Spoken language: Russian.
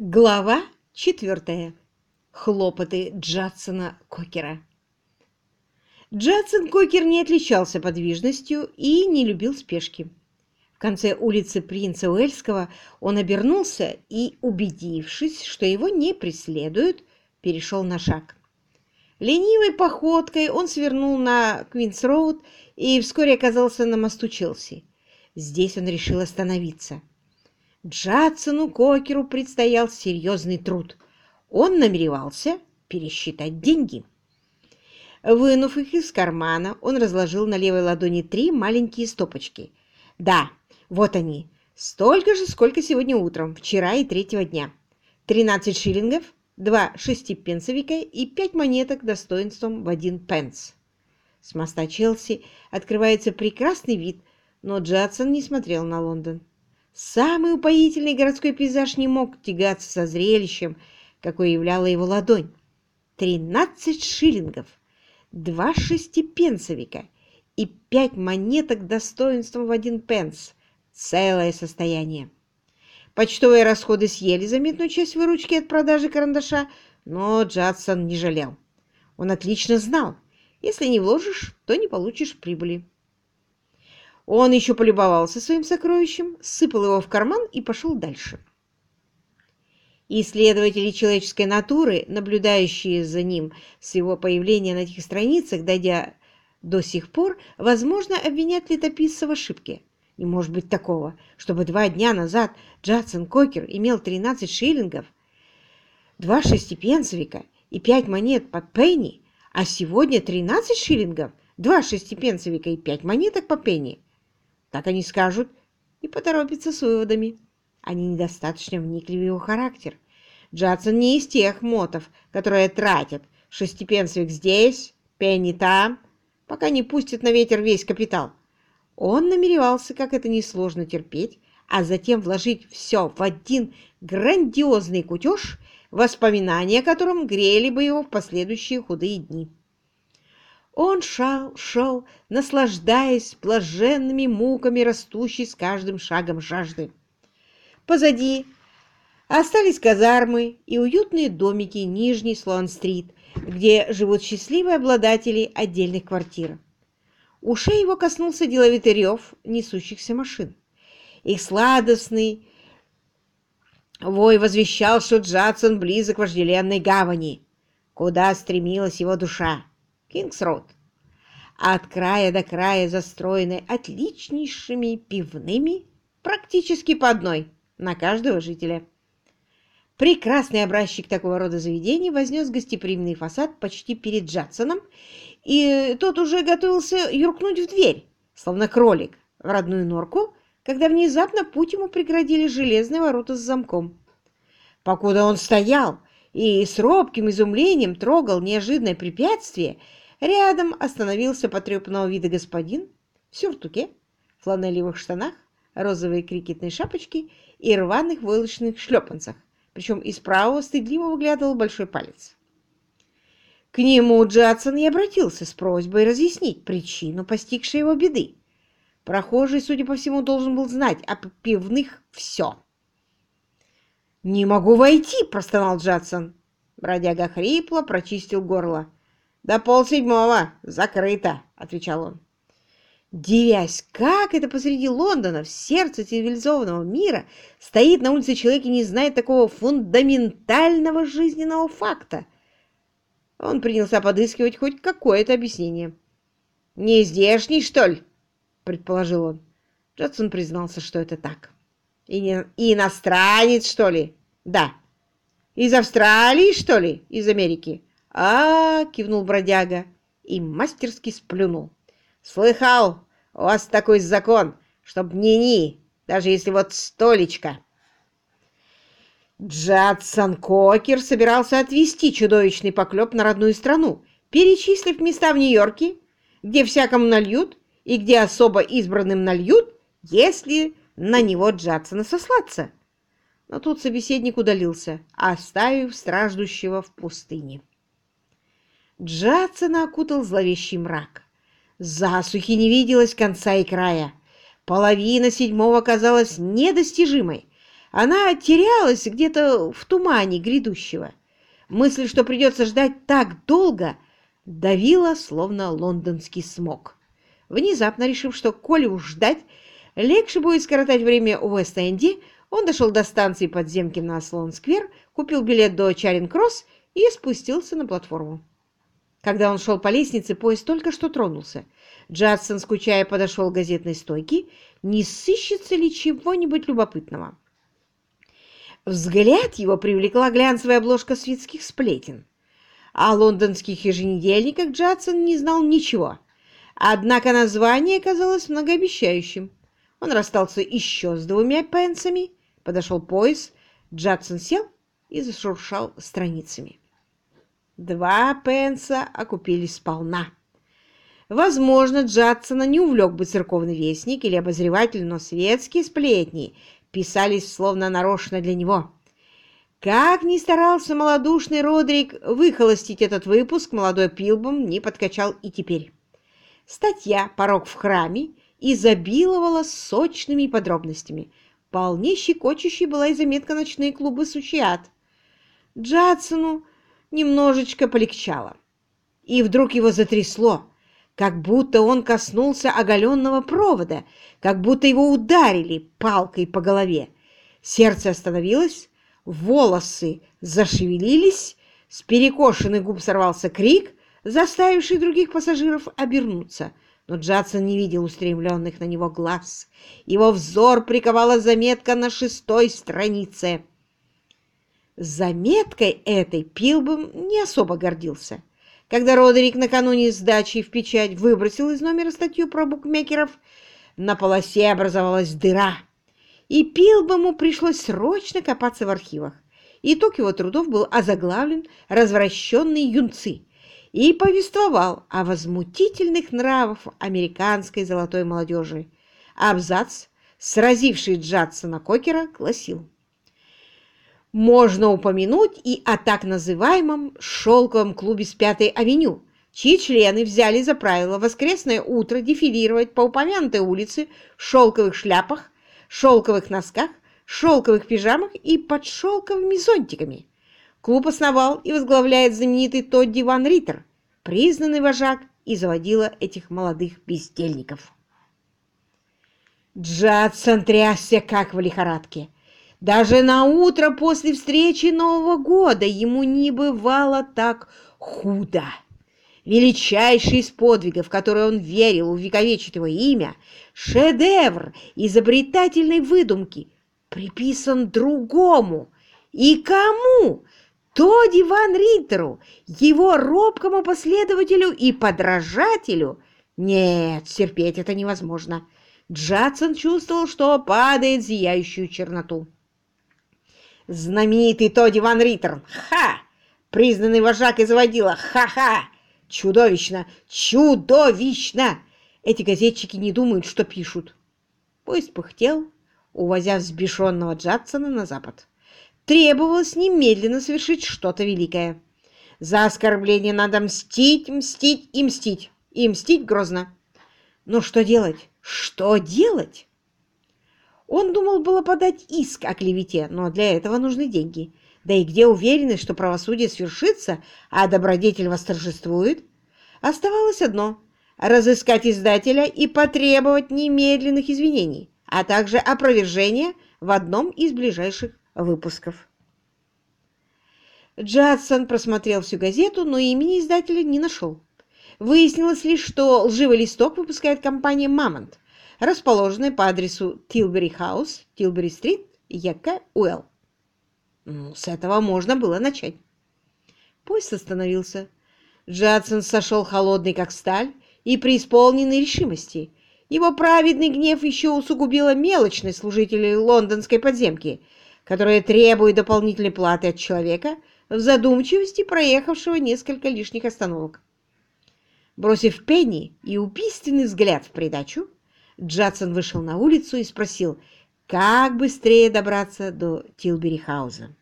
Глава четвертая. Хлопоты Джадсона Кокера. Джадсон Кокер не отличался подвижностью и не любил спешки. В конце улицы Принца Уэльского он обернулся и, убедившись, что его не преследуют, перешел на шаг. Ленивой походкой он свернул на Квинс-Роуд и вскоре оказался на мосту Челси. Здесь он решил остановиться. Джадсону Кокеру предстоял серьезный труд. Он намеревался пересчитать деньги. Вынув их из кармана, он разложил на левой ладони три маленькие стопочки. Да, вот они, столько же, сколько сегодня утром, вчера и третьего дня. 13 шиллингов, два шестипенсовика и пять монеток достоинством в один пенс. С моста Челси открывается прекрасный вид, но Джадсон не смотрел на Лондон. Самый упоительный городской пейзаж не мог тягаться со зрелищем, какое являла его ладонь. Тринадцать шиллингов, два шестипенсовика и пять монеток достоинством в один пенс. Целое состояние. Почтовые расходы съели заметную часть выручки от продажи карандаша, но Джадсон не жалел. Он отлично знал, если не вложишь, то не получишь прибыли. Он еще полюбовался своим сокровищем, сыпал его в карман и пошел дальше. Исследователи человеческой натуры, наблюдающие за ним с его появления на этих страницах, дойдя до сих пор, возможно, обвинят летописца в ошибке. Не может быть такого, чтобы два дня назад Джадсон Кокер имел 13 шиллингов, два шестипенсовика и пять монет по пенни, а сегодня 13 шиллингов, два шестипенсовика и пять монеток по пенни. Так они скажут и поторопятся с выводами. Они недостаточно вникли в его характер. Джадсон не из тех мотов, которые тратят шестипенсовик здесь, пенни там, пока не пустят на ветер весь капитал. Он намеревался, как это несложно терпеть, а затем вложить все в один грандиозный кутеж, воспоминания о котором грели бы его в последующие худые дни. Он шел, шел, наслаждаясь блаженными муками, растущей с каждым шагом жажды. Позади остались казармы и уютные домики Нижней Слоан-стрит, где живут счастливые обладатели отдельных квартир. Ушей его коснулся деловитый рев несущихся машин. Их сладостный вой возвещал, что Джадсон близок к вожделенной гавани, куда стремилась его душа. Кингс-Роуд, от края до края застроенной отличнейшими пивными, практически по одной на каждого жителя. Прекрасный образчик такого рода заведений вознес гостеприимный фасад почти перед Джадсоном, и тот уже готовился юркнуть в дверь, словно кролик, в родную норку, когда внезапно путь ему преградили железные ворота с замком. Покуда он стоял и с робким изумлением трогал неожиданное препятствие, Рядом остановился потрепанного вида господин в сюртуке, фланелевых штанах, розовой крикетной шапочке и рваных войлочных шлепанцах, причем из правого стыдливо выглядывал большой палец. К нему Джадсон и обратился с просьбой разъяснить причину постигшей его беды. Прохожий, судя по всему, должен был знать о пивных все. «Не могу войти!» – простонал Джадсон. Бродяга хрипло прочистил горло. «До полседьмого. Закрыто», — отвечал он. Дивясь, как это посреди Лондона, в сердце цивилизованного мира, стоит на улице человек и не знает такого фундаментального жизненного факта. Он принялся подыскивать хоть какое-то объяснение. «Не здешний, что ли?» — предположил он. Джадсон признался, что это так. И, не... иностранец, что ли? Да. Из Австралии, что ли? Из Америки? А, кивнул бродяга и мастерски сплюнул. «Слыхал, у вас такой закон, чтоб ни-ни, даже если вот столечко». Джадсон Кокер собирался отвезти чудовищный поклеп на родную страну, перечислив места в Нью-Йорке, где всякому нальют и где особо избранным нальют, если на него Джадсона сослаться. Но тут собеседник удалился, оставив страждущего в пустыне. Джадсона окутал зловещий мрак. Засухи не виделось конца и края. Половина седьмого казалась недостижимой. Она терялась где-то в тумане грядущего. Мысль, что придется ждать так долго, давила, словно лондонский смог. Внезапно решив, что коли уж ждать, легче будет скоротать время у Вест-Энди, он дошел до станции подземки на Слоун-сквер, купил билет до Чаринг-Кросс и спустился на платформу. Когда он шел по лестнице, поезд только что тронулся. Джадсон, скучая, подошел к газетной стойке, не сыщется ли чего-нибудь любопытного. Взгляд его привлекла глянцевая обложка светских сплетен. О лондонских еженедельниках Джадсон не знал ничего, однако название казалось многообещающим. Он расстался еще с двумя пенсами, подошел поезд, Джадсон сел и зашуршал страницами. Два пенса окупились сполна. Возможно, Джадсона не увлек бы церковный вестник или обозреватель, но светские сплетни писались словно нарочно для него. Как ни старался малодушный Родрик выхолостить этот выпуск, молодой Пилбом не подкачал и теперь. Статья «Порог в храме» изобиловала сочными подробностями. Вполне щекочущей была и заметка «Ночные клубы Сучиат». Джадсону немножечко полегчало. И вдруг его затрясло, как будто он коснулся оголенного провода, как будто его ударили палкой по голове. Сердце остановилось, волосы зашевелились, с перекошенных губ сорвался крик, заставивший других пассажиров обернуться. Но Джадсон не видел устремленных на него глаз. Его взор приковала заметка на шестой странице — Заметкой этой Пилбом не особо гордился. Когда Родерик накануне сдачи в печать выбросил из номера статью про букмекеров, на полосе образовалась дыра, и Пилбому пришлось срочно копаться в архивах. Итог его трудов был озаглавлен «Развращенные юнцы» и повествовал о возмутительных нравах американской золотой молодежи. Абзац, сразивший Джадсона Кокера, гласил можно упомянуть и о так называемом «шелковом клубе с Пятой авеню», чьи члены взяли за правило воскресное утро дефилировать по упомянутой улице в шелковых шляпах, шелковых носках, шелковых пижамах и под шелковыми зонтиками. Клуб основал и возглавляет знаменитый Тодди Ван Риттер, признанный вожак и заводила этих молодых бездельников. Джадсон трясся, как в лихорадке. Даже на утро после встречи Нового года ему не бывало так худо. Величайший из подвигов, в который он верил, увековечить его имя, шедевр изобретательной выдумки, приписан другому. И кому? Тоди Ван Риттеру, его робкому последователю и подражателю? Нет, терпеть это невозможно. Джадсон чувствовал, что падает в зияющую черноту. Знаменитый Тоди Ван Риттерн. Ха! Признанный вожак и заводила. Ха-ха! Чудовищно! Чудовищно! Эти газетчики не думают, что пишут. Поезд пыхтел, увозя взбешенного Джадсона на запад. Требовалось немедленно совершить что-то великое. За оскорбление надо мстить, мстить и мстить. И мстить грозно. Но что делать? Что делать? Он думал было подать иск о клевете, но для этого нужны деньги. Да и где уверенность, что правосудие свершится, а добродетель восторжествует? Оставалось одно – разыскать издателя и потребовать немедленных извинений, а также опровержения в одном из ближайших выпусков. Джадсон просмотрел всю газету, но имени издателя не нашел. Выяснилось лишь, что лживый листок выпускает компания «Мамонт», расположенной по адресу Тилбери Хаус, Тилбери-стрит, Яка, Уэлл. Ну, с этого можно было начать. Поезд остановился. Джадсон сошел холодный, как сталь, и преисполненный решимости. Его праведный гнев еще усугубила мелочность служителей лондонской подземки, которая требует дополнительной платы от человека в задумчивости проехавшего несколько лишних остановок. Бросив пенни и убийственный взгляд в придачу, Джадсон вышел на улицу и спросил, как быстрее добраться до Тилбери-хауза.